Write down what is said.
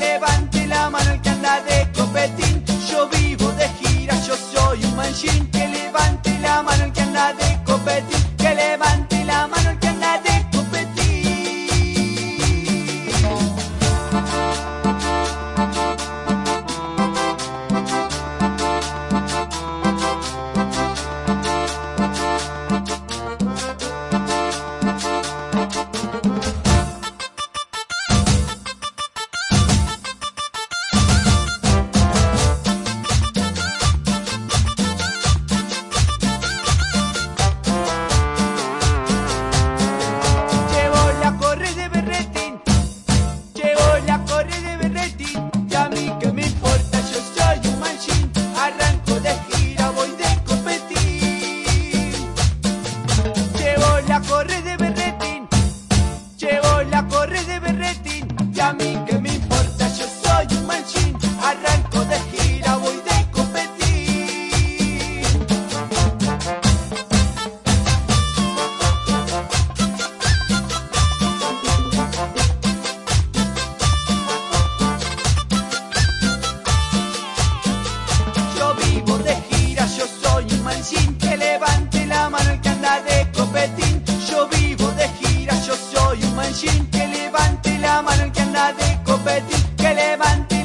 levante la mano. Yo vivo de gira, yo soy un manchín que levante la mano el que anda de copetín, que levante